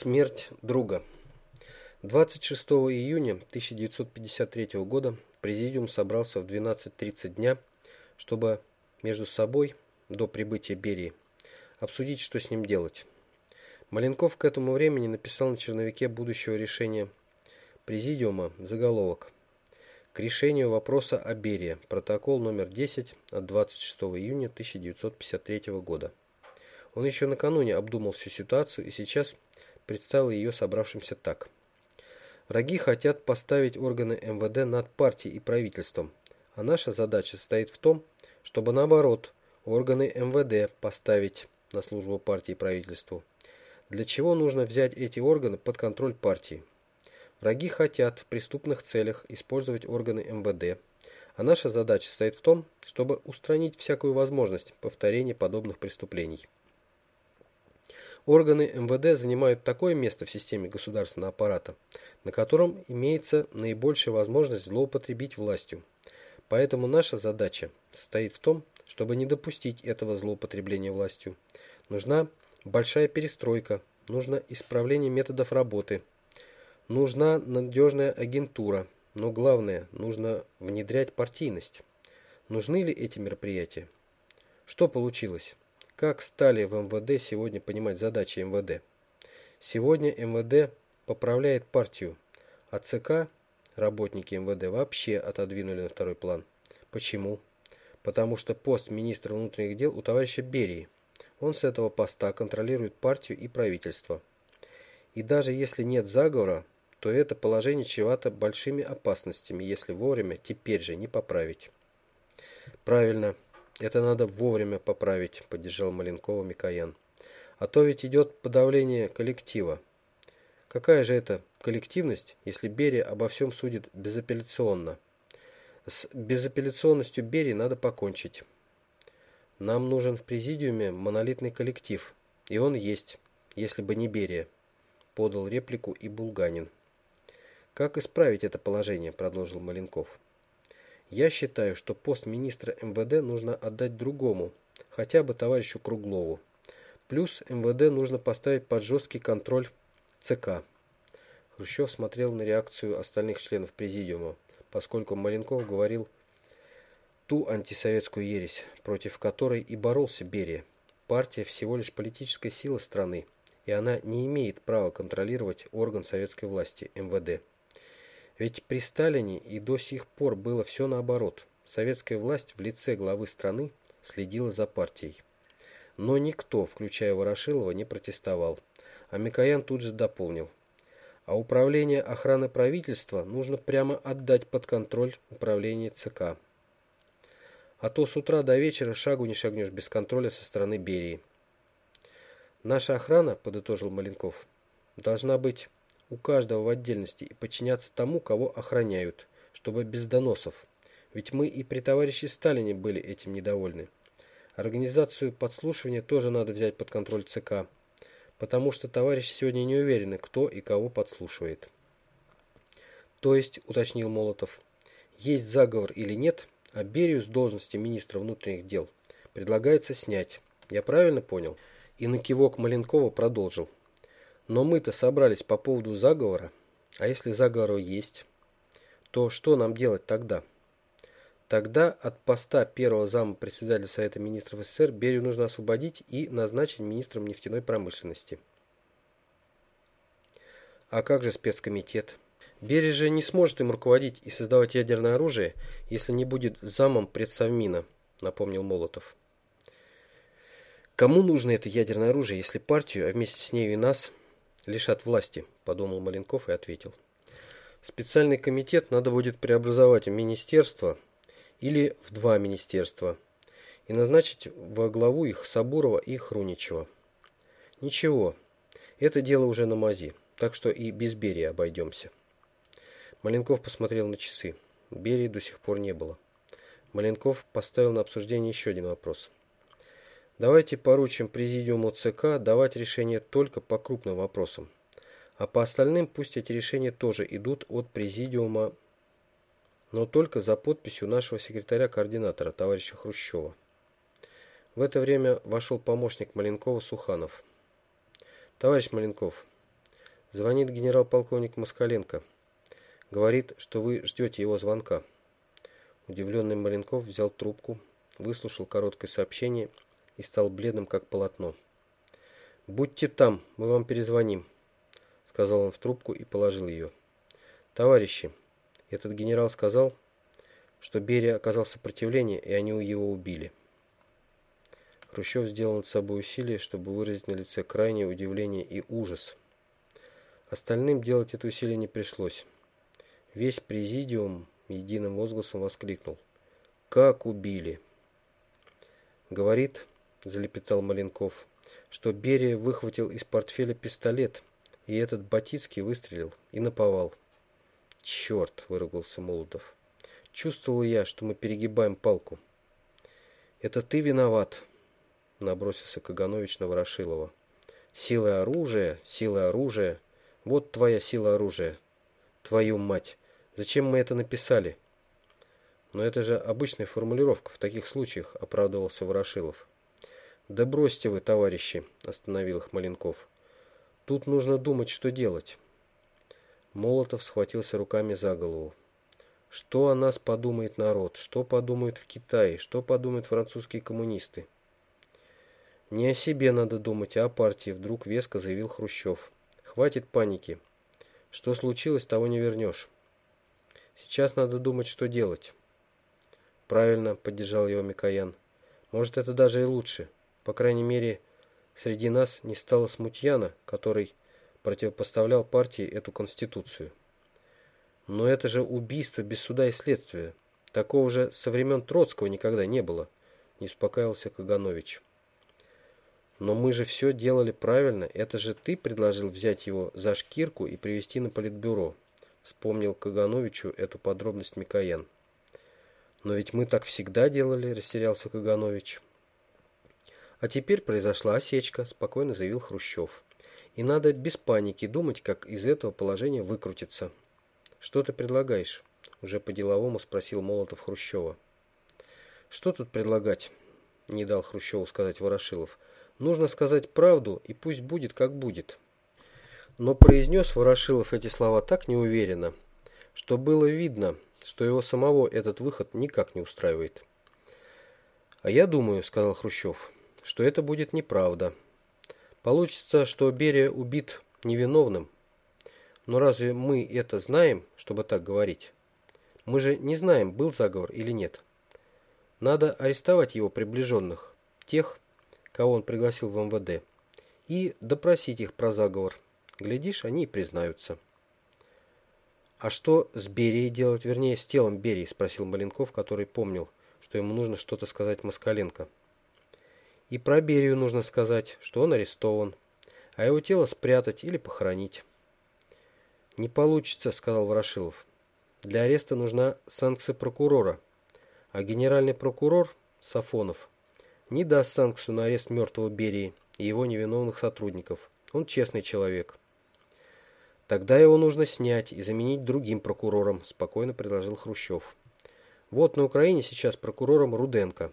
Смерть друга. 26 июня 1953 года президиум собрался в 12.30 дня, чтобы между собой до прибытия Берии обсудить, что с ним делать. Маленков к этому времени написал на черновике будущего решения президиума заголовок к решению вопроса о Берии, протокол номер 10 от 26 июня 1953 года. Он еще накануне обдумал всю ситуацию и сейчас представил ее собравшимся так. Враги хотят поставить органы МВД над партией и правительством, а наша задача состоит в том, чтобы наоборот, органы МВД поставить на службу партии и правительству. Для чего нужно взять эти органы под контроль партии? Враги хотят в преступных целях использовать органы МВД, а наша задача состоит в том, чтобы устранить всякую возможность повторения подобных преступлений. Органы МВД занимают такое место в системе государственного аппарата, на котором имеется наибольшая возможность злоупотребить властью. Поэтому наша задача состоит в том, чтобы не допустить этого злоупотребления властью. Нужна большая перестройка, нужно исправление методов работы, нужна надежная агентура, но главное, нужно внедрять партийность. Нужны ли эти мероприятия? Что получилось? Как стали в МВД сегодня понимать задачи МВД? Сегодня МВД поправляет партию, а ЦК, работники МВД, вообще отодвинули на второй план. Почему? Потому что пост министра внутренних дел у товарища Берии. Он с этого поста контролирует партию и правительство. И даже если нет заговора, то это положение чревато большими опасностями, если вовремя теперь же не поправить. Правильно. Это надо вовремя поправить, поддержал Маленкова Микоян. А то ведь идет подавление коллектива. Какая же это коллективность, если Берия обо всем судит безапелляционно? С безапелляционностью Берии надо покончить. Нам нужен в президиуме монолитный коллектив, и он есть, если бы не Берия, подал реплику и Булганин. Как исправить это положение, продолжил Маленков. Я считаю, что пост министра МВД нужно отдать другому, хотя бы товарищу Круглову. Плюс МВД нужно поставить под жесткий контроль ЦК. Хрущев смотрел на реакцию остальных членов президиума, поскольку Маленков говорил ту антисоветскую ересь, против которой и боролся Берия. Партия всего лишь политическая сила страны, и она не имеет права контролировать орган советской власти МВД. Ведь при Сталине и до сих пор было все наоборот. Советская власть в лице главы страны следила за партией. Но никто, включая Ворошилова, не протестовал. А Микоян тут же дополнил. А управление охраны правительства нужно прямо отдать под контроль управления ЦК. А то с утра до вечера шагу не шагнешь без контроля со стороны Берии. Наша охрана, подытожил Маленков, должна быть у каждого в отдельности и подчиняться тому, кого охраняют, чтобы без доносов. Ведь мы и при товарище Сталине были этим недовольны. Организацию подслушивания тоже надо взять под контроль ЦК, потому что товарищи сегодня не уверены, кто и кого подслушивает. То есть, уточнил Молотов, есть заговор или нет, а Берию с должности министра внутренних дел предлагается снять. Я правильно понял? И на кивок Маленкова продолжил. Но мы-то собрались по поводу заговора. А если заговор есть, то что нам делать тогда? Тогда от поста первого зама председателя Совета министров СССР Берию нужно освободить и назначить министром нефтяной промышленности. А как же спецкомитет? Берия же не сможет им руководить и создавать ядерное оружие, если не будет замом предсовмина, напомнил Молотов. Кому нужно это ядерное оружие, если партию, а вместе с нею и нас, лишат власти, подумал Маленков и ответил. Специальный комитет надо будет преобразовать в министерство или в два министерства и назначить во главу их Сабурова и Хруничева. Ничего, это дело уже на мази, так что и без Берии обойдемся. Маленков посмотрел на часы. Берии до сих пор не было. Маленков поставил на обсуждение еще один вопрос. Давайте поручим президиуму ЦК давать решения только по крупным вопросам. А по остальным пусть эти решения тоже идут от президиума, но только за подписью нашего секретаря-координатора, товарища Хрущева. В это время вошел помощник Маленкова Суханов. Товарищ Маленков, Звонит генерал-полковник Москаленко. Говорит, что вы ждете его звонка. Удивленный Маленков взял трубку, выслушал короткое сообщение и стал бледным, как полотно. «Будьте там, мы вам перезвоним», — сказал он в трубку и положил ее. «Товарищи, этот генерал сказал, что Берия оказал сопротивление, и они его убили». Хрущев сделал над собой усилие, чтобы выразить на лице крайнее удивление и ужас. Остальным делать это усилие не пришлось. Весь президиум единым возгласом воскликнул. «Как убили!» «Говорит, — залепетал Маленков, — что Берия выхватил из портфеля пистолет, и этот Батицкий выстрелил и наповал». «Черт!» — выругался Молотов. «Чувствовал я, что мы перегибаем палку». «Это ты виноват!» — набросился Каганович на Ворошилова. «Сила оружия, сила оружия. Вот твоя сила оружия. Твою мать! Зачем мы это написали?» «Но это же обычная формулировка в таких случаях», — оправдывался Ворошилов. «Да бросьте вы, товарищи», — остановил их Маленков. «Тут нужно думать, что делать». Молотов схватился руками за голову. Что о нас подумает народ? Что подумают в Китае? Что подумают французские коммунисты? Не о себе надо думать, а о партии, вдруг веско заявил Хрущев. Хватит паники. Что случилось, того не вернешь. Сейчас надо думать, что делать. Правильно, поддержал его Микоян. Может, это даже и лучше. По крайней мере, среди нас не стало смутьяна, который противопоставлял партии эту конституцию. Но это же убийство без суда и следствия. Такого же со времен Троцкого никогда не было, не успокаивался Каганович. Но мы же все делали правильно. Это же ты предложил взять его за шкирку и привести на политбюро. Вспомнил Кагановичу эту подробность Микоян. Но ведь мы так всегда делали, растерялся Каганович. А теперь произошла осечка, спокойно заявил Хрущев. И надо без паники думать, как из этого положения выкрутиться. Что ты предлагаешь? Уже по-деловому спросил Молотов Хрущева. Что тут предлагать? Не дал Хрущеву сказать Ворошилов. Нужно сказать правду, и пусть будет, как будет. Но произнес Ворошилов эти слова так неуверенно, что было видно, что его самого этот выход никак не устраивает. «А я думаю, — сказал Хрущев, — что это будет неправда. Получится, что Берия убит невиновным. Но разве мы это знаем, чтобы так говорить? Мы же не знаем, был заговор или нет. Надо арестовать его приближенных, тех, кого он пригласил в МВД, и допросить их про заговор. Глядишь, они и признаются. «А что с Берией делать, вернее, с телом Берии?» – спросил Маленков, который помнил, что ему нужно что-то сказать Москаленко. «И про Берию нужно сказать, что он арестован, а его тело спрятать или похоронить». «Не получится», – сказал Ворошилов. «Для ареста нужна санкция прокурора, а генеральный прокурор, Сафонов, не даст санкцию на арест мертвого Берии и его невиновных сотрудников. Он честный человек. Тогда его нужно снять и заменить другим прокурором, спокойно предложил Хрущев. Вот на Украине сейчас прокурором Руденко.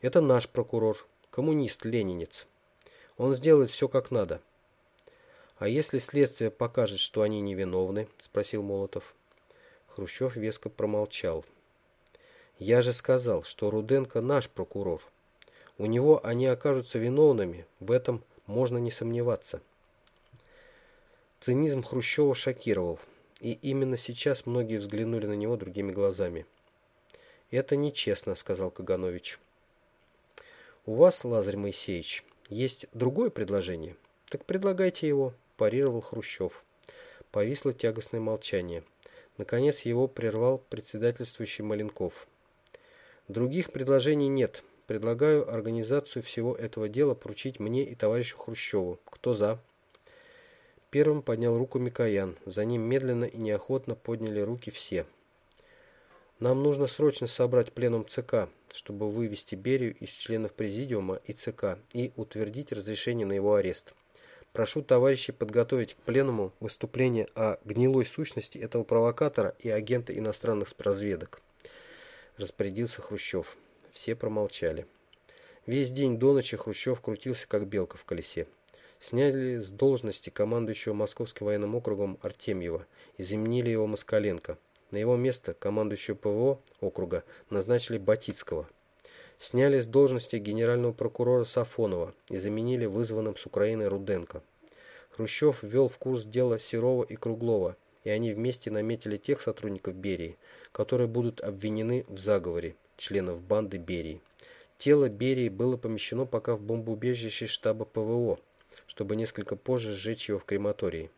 Это наш прокурор, коммунист-ленинец. Он сделает все как надо. А если следствие покажет, что они невиновны, спросил Молотов. Хрущев веско промолчал. Я же сказал, что Руденко наш прокурор. У него они окажутся виновными, в этом можно не сомневаться. Цинизм Хрущева шокировал, и именно сейчас многие взглянули на него другими глазами. «Это нечестно», — сказал Каганович. «У вас, Лазарь Моисеевич, есть другое предложение? Так предлагайте его», – парировал Хрущев. Повисло тягостное молчание. Наконец его прервал председательствующий Маленков. «Других предложений нет. Предлагаю организацию всего этого дела поручить мне и товарищу Хрущеву. Кто за? Первым поднял руку Микоян. За ним медленно и неохотно подняли руки все. Нам нужно срочно собрать пленум ЦК, чтобы вывести Берию из членов президиума и ЦК и утвердить разрешение на его арест. Прошу товарищей подготовить к пленуму выступление о гнилой сущности этого провокатора и агента иностранных разведок. Распорядился Хрущев. Все промолчали. Весь день до ночи Хрущев крутился, как белка в колесе. Сняли с должности командующего Московским военным округом Артемьева и заменили его Москаленко. На его место командующего ПВО округа назначили Батицкого. Сняли с должности генерального прокурора Сафонова и заменили вызванным с Украины Руденко. Хрущев ввел в курс дела Серова и Круглова, и они вместе наметили тех сотрудников Берии, которые будут обвинены в заговоре членов банды Берии. Тело Берии было помещено пока в бомбоубежище штаба ПВО, чтобы несколько позже сжечь его в крематории.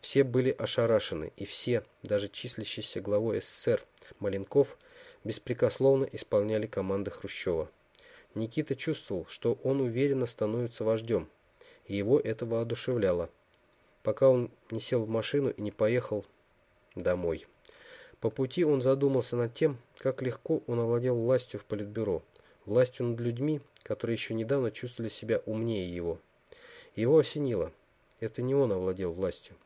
Все были ошарашены, и все, даже числящийся главой СССР Маленков, беспрекословно исполняли команды Хрущева. Никита чувствовал, что он уверенно становится вождем, и его это воодушевляло, пока он не сел в машину и не поехал домой. По пути он задумался над тем, как легко он овладел властью в Политбюро, властью над людьми, которые еще недавно чувствовали себя умнее его. Его осенило. Это не он овладел властью,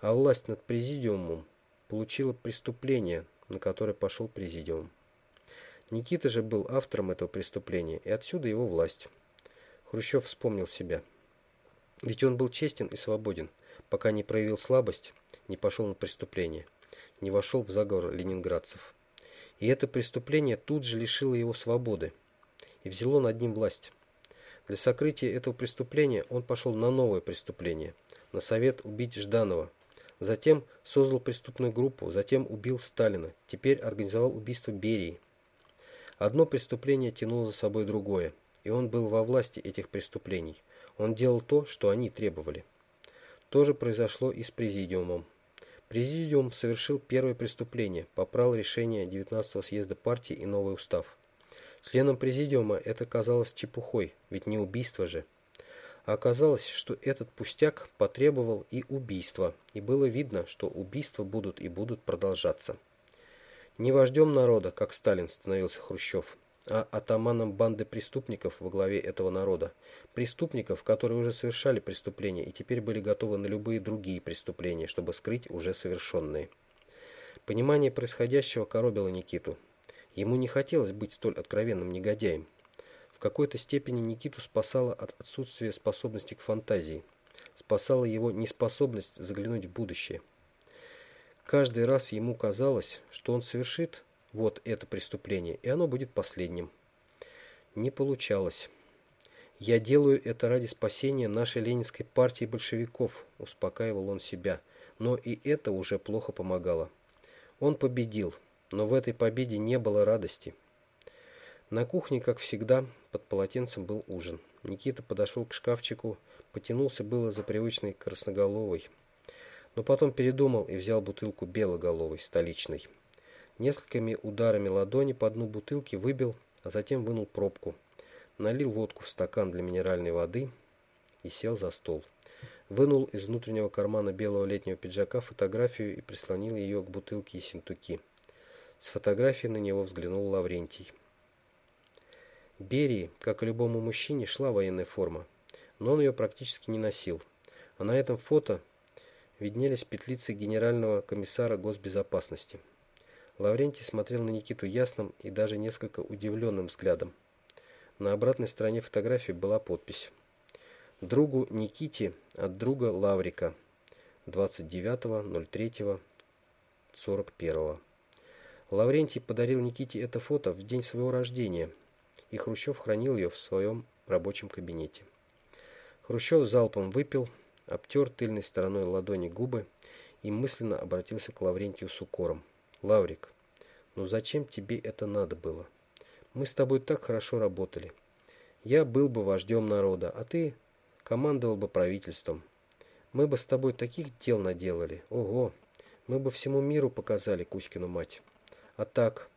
а власть над президиумом получила преступление, на которое пошел президиум. Никита же был автором этого преступления, и отсюда его власть. Хрущев вспомнил себя. Ведь он был честен и свободен, пока не проявил слабость, не пошел на преступление, не вошел в заговор ленинградцев. И это преступление тут же лишило его свободы и взяло над ним власть. Для сокрытия этого преступления он пошел на новое преступление, на совет убить Жданова. Затем создал преступную группу, затем убил Сталина, теперь организовал убийство Берии. Одно преступление тянуло за собой другое, и он был во власти этих преступлений. Он делал то, что они требовали. То же произошло и с президиумом. Президиум совершил первое преступление, попрал решение 19-го съезда партии и новый устав. Членам президиума это казалось чепухой, ведь не убийство же. Оказалось, что этот пустяк потребовал и убийства, и было видно, что убийства будут и будут продолжаться. Не вождем народа, как Сталин становился Хрущев, а атаманом банды преступников во главе этого народа. Преступников, которые уже совершали преступления и теперь были готовы на любые другие преступления, чтобы скрыть уже совершенные. Понимание происходящего коробило Никиту. Ему не хотелось быть столь откровенным негодяем. В какой-то степени Никиту спасало от отсутствия способности к фантазии. Спасала его неспособность заглянуть в будущее. Каждый раз ему казалось, что он совершит вот это преступление, и оно будет последним. Не получалось. «Я делаю это ради спасения нашей ленинской партии большевиков», – успокаивал он себя. Но и это уже плохо помогало. Он победил, но в этой победе не было радости. На кухне, как всегда, под полотенцем был ужин. Никита подошел к шкафчику, потянулся было за привычной красноголовой, но потом передумал и взял бутылку белоголовой, столичной. Несколькими ударами ладони по дну бутылки выбил, а затем вынул пробку. Налил водку в стакан для минеральной воды и сел за стол. Вынул из внутреннего кармана белого летнего пиджака фотографию и прислонил ее к бутылке и синтуки. С фотографии на него взглянул Лаврентий. Берии, как и любому мужчине, шла военная форма, но он ее практически не носил. А на этом фото виднелись петлицы генерального комиссара госбезопасности. Лаврентий смотрел на Никиту ясным и даже несколько удивленным взглядом. На обратной стороне фотографии была подпись. Другу Никите от друга Лаврика. 29.03.41. Лаврентий подарил Никите это фото в день своего рождения, и Хрущев хранил ее в своем рабочем кабинете. Хрущев залпом выпил, обтер тыльной стороной ладони губы и мысленно обратился к Лаврентию с укором. «Лаврик, ну зачем тебе это надо было? Мы с тобой так хорошо работали. Я был бы вождем народа, а ты командовал бы правительством. Мы бы с тобой таких дел наделали. Ого, мы бы всему миру показали Кузькину мать». А так,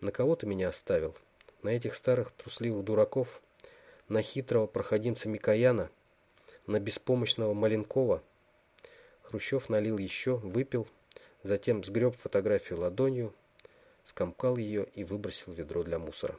на кого ты меня оставил? На этих старых трусливых дураков? На хитрого проходимца Микояна? На беспомощного Маленкова? Хрущев налил еще, выпил, затем сгреб фотографию ладонью, скомкал ее и выбросил ведро для мусора.